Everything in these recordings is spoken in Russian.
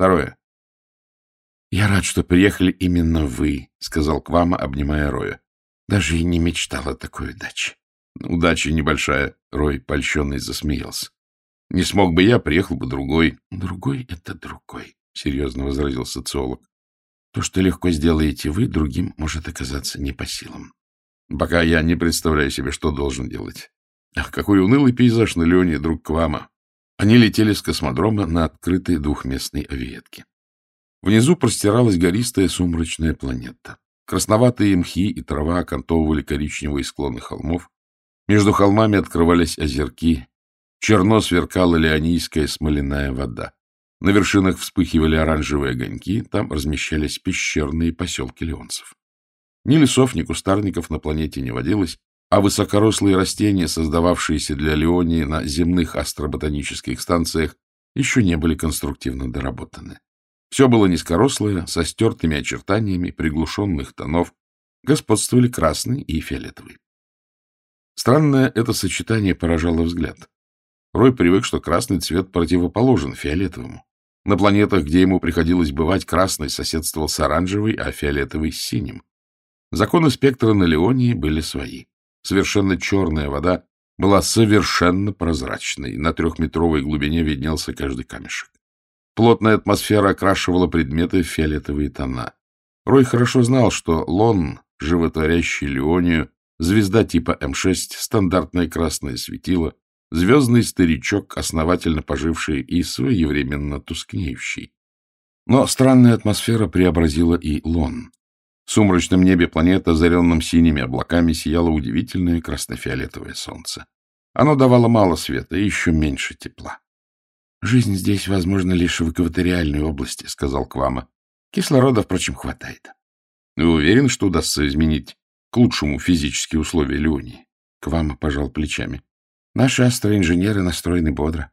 Второе. «Я рад, что приехали именно вы», — сказал Квама, обнимая Роя. «Даже и не мечтал о такой удаче». «Удача небольшая», — Рой, польщенный, засмеялся. «Не смог бы я, приехал бы другой». «Другой — это другой», — серьезно возразил социолог. «То, что легко сделаете вы, другим может оказаться не по силам. Пока я не представляю себе, что должен делать. Ах, какой унылый пейзаж на Леоне, друг Квама. Они летели с космодрома на открытой двухместной авиетке. Внизу простиралась гористая сумрачная планета. Красноватые мхи и трава окантовывали коричневые склоны холмов. Между холмами открывались озерки. Черно сверкала леонийская смоляная вода. На вершинах вспыхивали оранжевые огоньки, там размещались пещерные поселки леонцев. Ни лесов, ни кустарников на планете не водилось, а высокорослые растения, создававшиеся для Леонии на земных астроботанических станциях, еще не были конструктивно доработаны. Все было низкорослое, со стертыми очертаниями, приглушенных тонов, господствовали красный и фиолетовый. Странное это сочетание поражало взгляд. Рой привык, что красный цвет противоположен фиолетовому. На планетах, где ему приходилось бывать, красный соседствовал с оранжевой, а фиолетовый — с синим. Законы спектра на Леонии были свои. Совершенно черная вода была совершенно прозрачной, на трехметровой глубине виднелся каждый камешек. Плотная атмосфера окрашивала предметы в фиолетовые тона. Рой хорошо знал, что Лон, животворящий Леонию, звезда типа М6, стандартное красное светило, звездный старичок, основательно поживший и своевременно тускнеющий. Но странная атмосфера преобразила и Лон. В сумрачном небе планеты, озаренном синими облаками, сияло удивительное краснофиолетовое солнце. Оно давало мало света и еще меньше тепла. — Жизнь здесь возможна лишь в экваториальной области, — сказал Квама. — Кислорода, впрочем, хватает. — Вы уверены, что удастся изменить к лучшему физические условия Леонии? Квама пожал плечами. — Наши астроинженеры настроены бодро.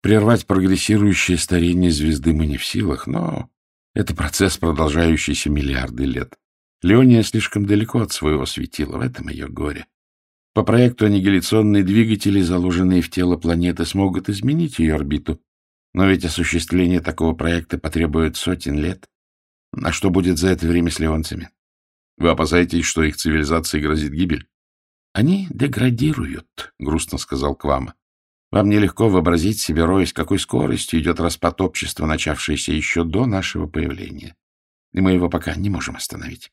Прервать прогрессирующее старение звезды мы не в силах, но это процесс, продолжающийся миллиарды лет. Леония слишком далеко от своего светила, в этом ее горе. По проекту аннигиляционные двигатели, заложенные в тело планеты, смогут изменить ее орбиту, но ведь осуществление такого проекта потребует сотен лет. А что будет за это время с леонцами? Вы опасаетесь, что их цивилизации грозит гибель? — Они деградируют, — грустно сказал Квама. Вам нелегко вообразить себе, Рой, с какой скоростью идет распад общества, начавшийся еще до нашего появления. И мы его пока не можем остановить.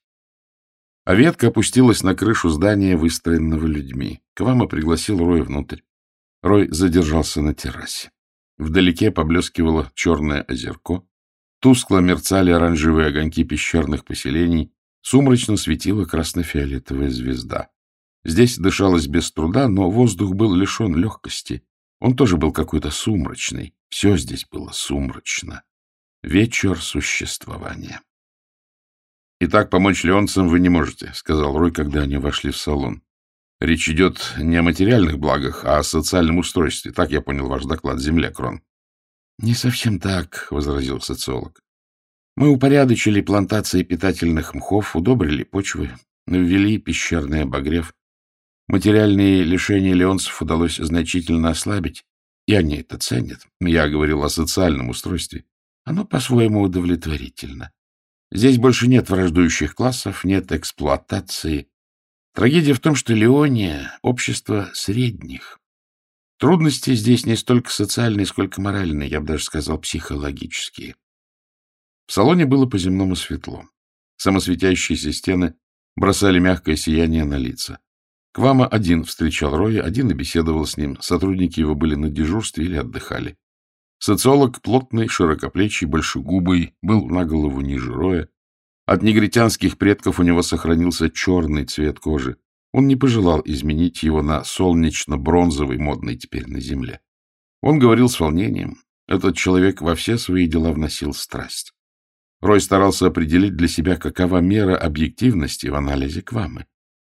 А ветка опустилась на крышу здания, выстроенного людьми. Квама пригласил Роя внутрь. Рой задержался на террасе. Вдалеке поблескивало черное озерко. Тускло мерцали оранжевые огоньки пещерных поселений. Сумрачно светила красно-фиолетовая звезда. Здесь дышалось без труда, но воздух был лишен легкости. Он тоже был какой-то сумрачный. Все здесь было сумрачно. Вечер существования. «Итак, помочь леонцам вы не можете», — сказал Рой, когда они вошли в салон. «Речь идет не о материальных благах, а о социальном устройстве. Так я понял ваш доклад, земля, Крон». «Не совсем так», — возразил социолог. «Мы упорядочили плантации питательных мхов, удобрили почвы, ввели пещерный обогрев. Материальные лишения леонцев удалось значительно ослабить, и они это ценят. Я говорил о социальном устройстве. Оно по-своему удовлетворительно. Здесь больше нет враждующих классов, нет эксплуатации. Трагедия в том, что Леония — общество средних. Трудности здесь не столько социальные, сколько моральные, я бы даже сказал, психологические. В салоне было по-земному светло. Самосветящиеся стены бросали мягкое сияние на лица. Квама один встречал Роя, один и беседовал с ним. Сотрудники его были на дежурстве или отдыхали. Социолог, плотный, широкоплечий, большегубый, был на голову ниже роя. От негритянских предков у него сохранился черный цвет кожи. Он не пожелал изменить его на солнечно-бронзовый, модный теперь на земле. Он говорил с волнением. Этот человек во все свои дела вносил страсть. Рой старался определить для себя, какова мера объективности в анализе Квамы.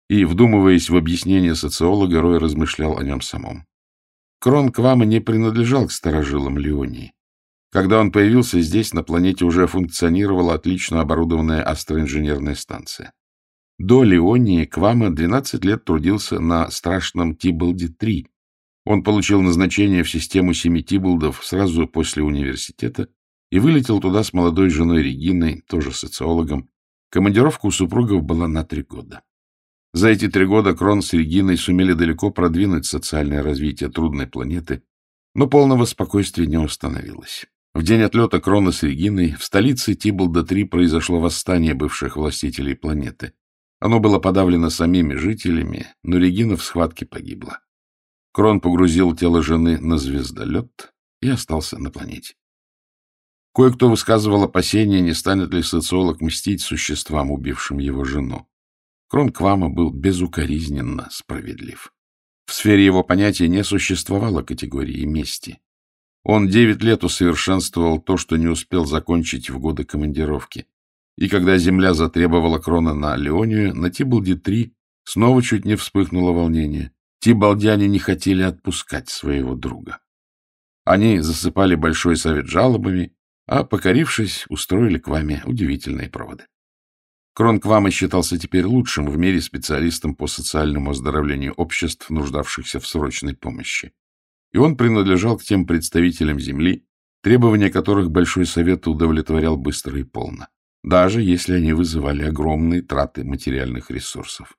И, вдумываясь в объяснение социолога, Рой размышлял о нем самом. Крон Квама не принадлежал к старожилам Леонии. Когда он появился здесь, на планете уже функционировала отлично оборудованная астроинженерная станция. До Леонии Квама 12 лет трудился на страшном Тибалде-3. Он получил назначение в систему семи Тибалдов сразу после университета и вылетел туда с молодой женой Региной, тоже социологом. Командировка у супругов была на три года. За эти три года Крон с Региной сумели далеко продвинуть социальное развитие трудной планеты, но полного спокойствия не установилось. В день отлета Крона с Региной в столице Тиболда-3 произошло восстание бывших властителей планеты. Оно было подавлено самими жителями, но Регина в схватке погибла. Крон погрузил тело жены на звездолет и остался на планете. Кое-кто высказывал опасения, не станет ли социолог мстить существам, убившим его жену. Крон Квама был безукоризненно справедлив. В сфере его понятия не существовало категории мести. Он девять лет усовершенствовал то, что не успел закончить в годы командировки. И когда земля затребовала Крона на Леонию, на Тибалде-3 снова чуть не вспыхнуло волнение. Тибалдяне не хотели отпускать своего друга. Они засыпали большой совет жалобами, а, покорившись, устроили к ваме удивительные проводы. Крон Квама считался теперь лучшим в мире специалистом по социальному оздоровлению обществ, нуждавшихся в срочной помощи. И он принадлежал к тем представителям Земли, требования которых Большой Совет удовлетворял быстро и полно, даже если они вызывали огромные траты материальных ресурсов.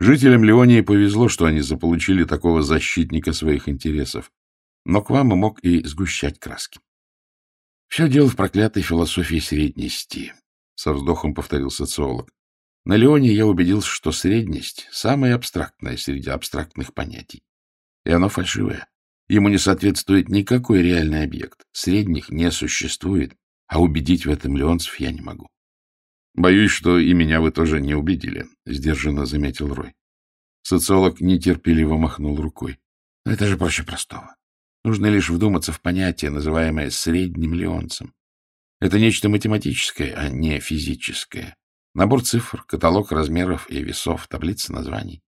Жителям Леонии повезло, что они заполучили такого защитника своих интересов, но Квама мог и сгущать краски. Все дело в проклятой философии средности, — со вздохом повторил социолог. На Леоне я убедился, что средность — самая абстрактная среди абстрактных понятий. И оно фальшивое. Ему не соответствует никакой реальный объект. Средних не существует, а убедить в этом леонцев я не могу. — Боюсь, что и меня вы тоже не убедили, — сдержанно заметил Рой. Социолог нетерпеливо махнул рукой. — Это же проще простого. Нужно лишь вдуматься в понятие, называемое средним леонцем. Это нечто математическое, а не физическое. Набор цифр, каталог размеров и весов, таблица названий.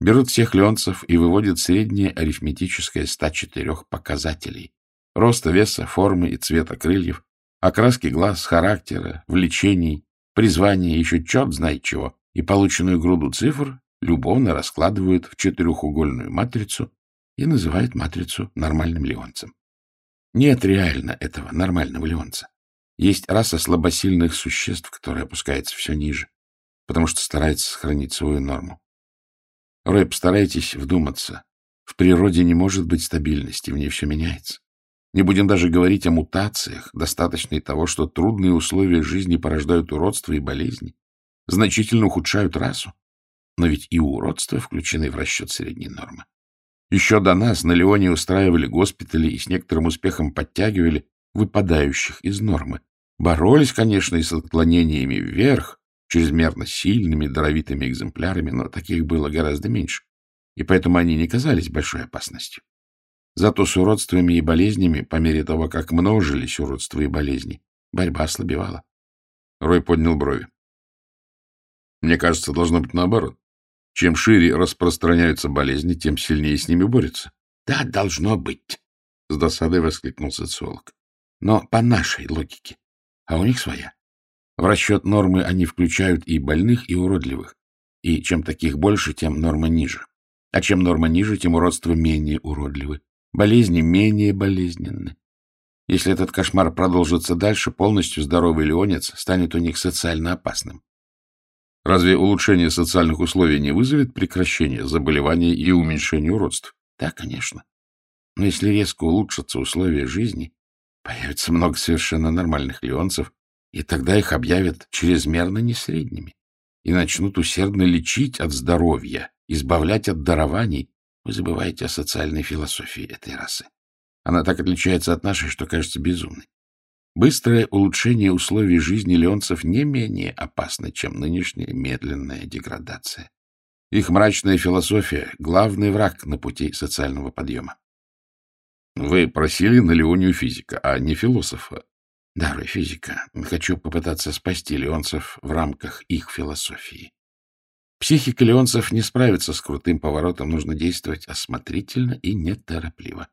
Берут всех леонцев и выводят среднее арифметическое 104 показателей. Роста, веса, формы и цвета крыльев, окраски глаз, характера, влечений, призвания, еще черт знает чего, и полученную груду цифр любовно раскладывают в четырехугольную матрицу и называют матрицу нормальным леонцем. Нет реально этого нормального леонца. Есть раса слабосильных существ, которая опускается все ниже, потому что старается сохранить свою норму. Рой, постарайтесь вдуматься. В природе не может быть стабильности, в ней все меняется. Не будем даже говорить о мутациях, достаточно и того, что трудные условия жизни порождают уродство и болезни, значительно ухудшают расу. Но ведь и уродства включены в расчет средней нормы. Еще до нас на Леоне устраивали госпитали и с некоторым успехом подтягивали выпадающих из нормы. Боролись, конечно, и с отклонениями вверх, чрезмерно сильными, даровитыми экземплярами, но таких было гораздо меньше, и поэтому они не казались большой опасностью. Зато с уродствами и болезнями, по мере того, как множились уродства и болезни, борьба ослабевала. Рой поднял брови. Мне кажется, должно быть наоборот. Чем шире распространяются болезни, тем сильнее с ними борются. — Да, должно быть, — с досадой воскликнул социолог. — Но по нашей логике. А у них своя. В расчет нормы они включают и больных, и уродливых. И чем таких больше, тем норма ниже. А чем норма ниже, тем уродства менее уродливы. Болезни менее болезненны. Если этот кошмар продолжится дальше, полностью здоровый леонец станет у них социально опасным. Разве улучшение социальных условий не вызовет прекращение заболеваний и уменьшение уродств? Да, конечно. Но если резко улучшатся условия жизни, появится много совершенно нормальных леонцев, и тогда их объявят чрезмерно несредними и начнут усердно лечить от здоровья, избавлять от дарований. Вы забываете о социальной философии этой расы. Она так отличается от нашей, что кажется безумной. Быстрое улучшение условий жизни леонцев не менее опасно, чем нынешняя медленная деградация. Их мрачная философия — главный враг на пути социального подъема. Вы просили на Леонию физика, а не философа. Да, физика. Хочу попытаться спасти леонцев в рамках их философии. Психика леонцев не справится с крутым поворотом, нужно действовать осмотрительно и неторопливо.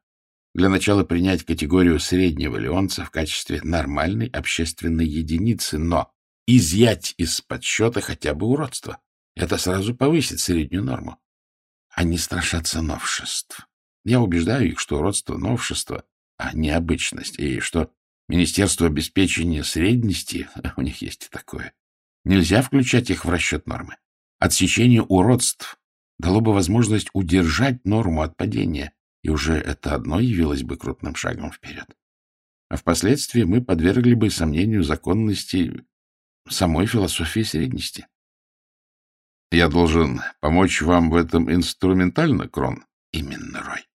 Для начала принять категорию среднего леонца в качестве нормальной общественной единицы, но изъять из подсчета хотя бы уродство. Это сразу повысит среднюю норму. Они страшатся новшеств. Я убеждаю их, что уродство — новшество, а не обычность, и что Министерство обеспечения средности, у них есть и такое, нельзя включать их в расчет нормы. Отсечение уродств дало бы возможность удержать норму от падения, и уже это одно явилось бы крупным шагом вперед. А впоследствии мы подвергли бы сомнению законности самой философии средности. Я должен помочь вам в этом инструментально, Крон? Именно, Рой.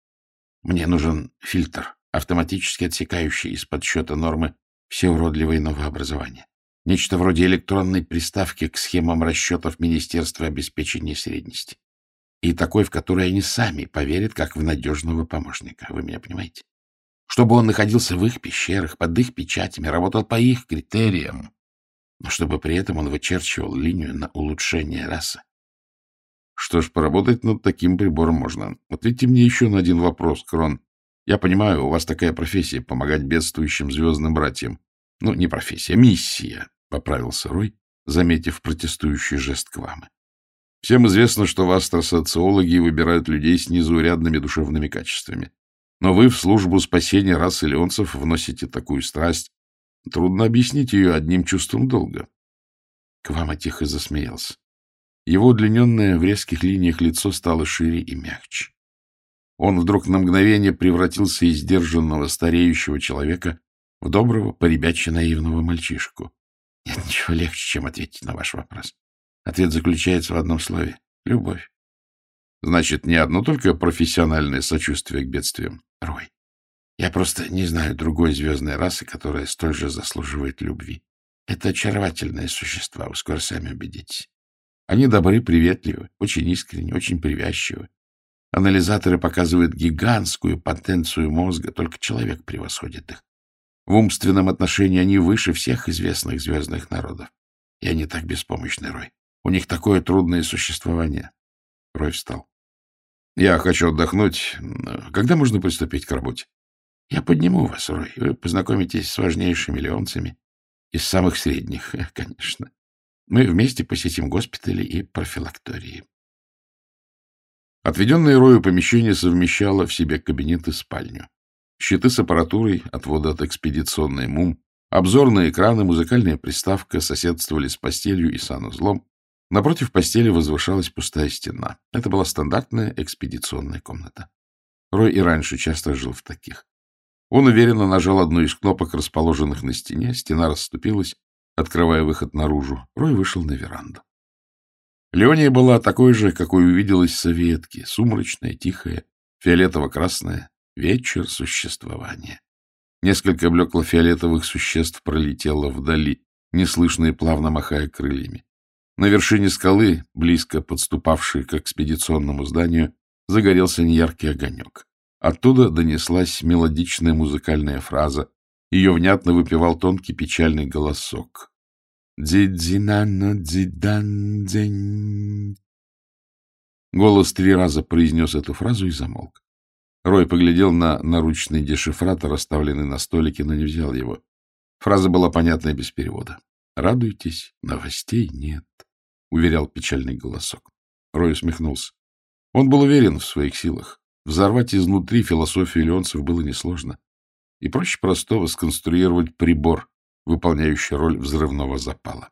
Мне нужен фильтр, автоматически отсекающий из подсчета нормы все уродливые новообразования. Нечто вроде электронной приставки к схемам расчетов Министерства обеспечения средности. И такой, в который они сами поверят, как в надежного помощника. Вы меня понимаете? Чтобы он находился в их пещерах, под их печатями, работал по их критериям, но чтобы при этом он вычерчивал линию на улучшение расы. Что ж, поработать над таким прибором можно. Ответьте мне еще на один вопрос, Крон. Я понимаю, у вас такая профессия — помогать бедствующим звездным братьям. Ну, не профессия, миссия, — поправился Рой, заметив протестующий жест Квамы. Всем известно, что астросоциологи выбирают людей с незаурядными душевными качествами. Но вы в службу спасения расы леонцев вносите такую страсть. Трудно объяснить ее одним чувством долга. Квама тихо засмеялся. Его удлиненное в резких линиях лицо стало шире и мягче. Он вдруг на мгновение превратился из сдержанного стареющего человека в доброго, поребяче наивного мальчишку. Нет ничего легче, чем ответить на ваш вопрос. Ответ заключается в одном слове — любовь. Значит, не одно только профессиональное сочувствие к бедствиям. Рой, я просто не знаю другой звездной расы, которая столь же заслуживает любви. Это очаровательные существа, вы скоро сами убедитесь. Они добры, приветливы, очень искренни, очень привязчивы. Анализаторы показывают гигантскую потенцию мозга, только человек превосходит их. В умственном отношении они выше всех известных звездных народов. И они так беспомощны, Рой. У них такое трудное существование. Рой встал. Я хочу отдохнуть. Когда можно приступить к работе? Я подниму вас, Рой. Вы познакомитесь с важнейшими леонцами. Из самых средних, конечно. Мы вместе посетим госпитали и профилактории. Отведенное Рою помещение совмещало в себе кабинет и спальню. Щиты с аппаратурой, отвода от экспедиционной МУМ, обзорные экраны, музыкальная приставка соседствовали с постелью и санузлом. Напротив постели возвышалась пустая стена. Это была стандартная экспедиционная комната. Рой и раньше часто жил в таких. Он уверенно нажал одну из кнопок, расположенных на стене, стена расступилась, открывая выход наружу. Рой вышел на веранду. Леония была такой же, какой увиделась с ветки, сумрачная, тихая, фиолетово-красная, вечер существования. Несколько блекло-фиолетовых существ пролетело вдали, неслышно и плавно махая крыльями. На вершине скалы, близко подступавшей к экспедиционному зданию, загорелся неяркий огонек. Оттуда донеслась мелодичная музыкальная фраза. Ее внятно выпивал тонкий печальный голосок. Дзень. Голос три раза произнес эту фразу и замолк. Рой поглядел на наручный дешифратор, оставленный на столике, но не взял его. Фраза была понятна без перевода. «Радуйтесь, новостей нет», — уверял печальный голосок. Рой усмехнулся. Он был уверен в своих силах. Взорвать изнутри философию леонцев было несложно. И проще простого сконструировать прибор, выполняющий роль взрывного запала.